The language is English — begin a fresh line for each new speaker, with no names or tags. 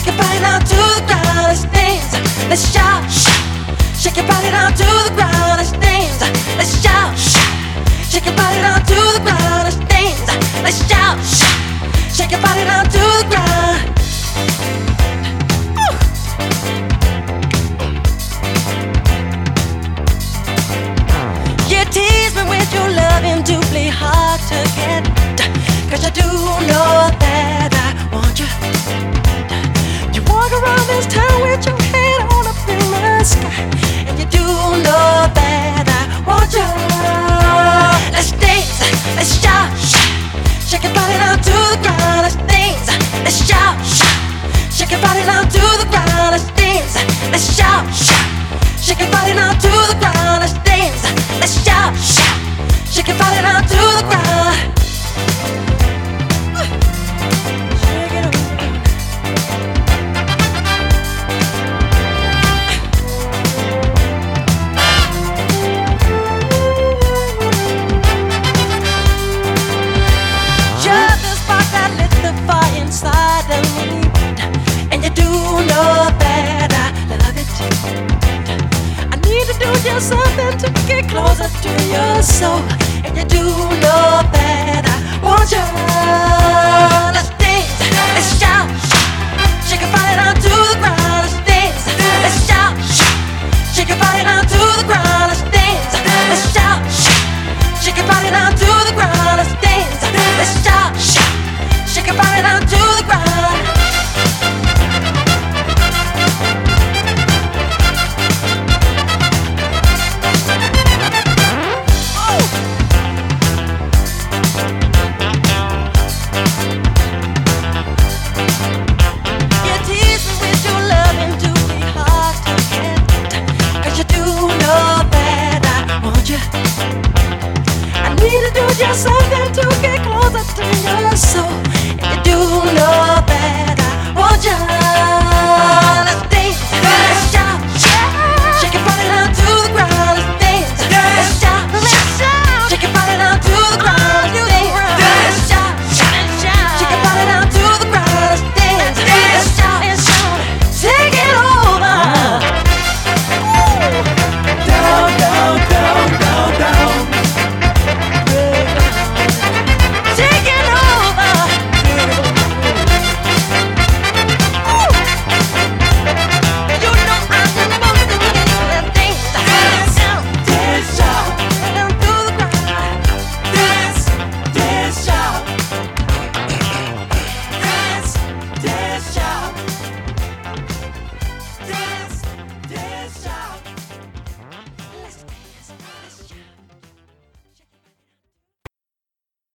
Shake your body down to the ground. Let's dance. Let's shout. Shake your body now to the ground. Let's dance. Let's shout. Shake your body down to the ground. Let's dance. Let's shout. Shake your body down to the ground. You tease me with your loving, doubly hard to get. Cause I do know that. Something your soul. And you do know that I want you. Let's dance, let's shout, shake your down to the ground. Let's dance, let's shout, shake your down to the ground. Let's dance, let's shout, shake your body down to the ground. Let's dance, let's shout, shake your body down just something to get closer to your soul.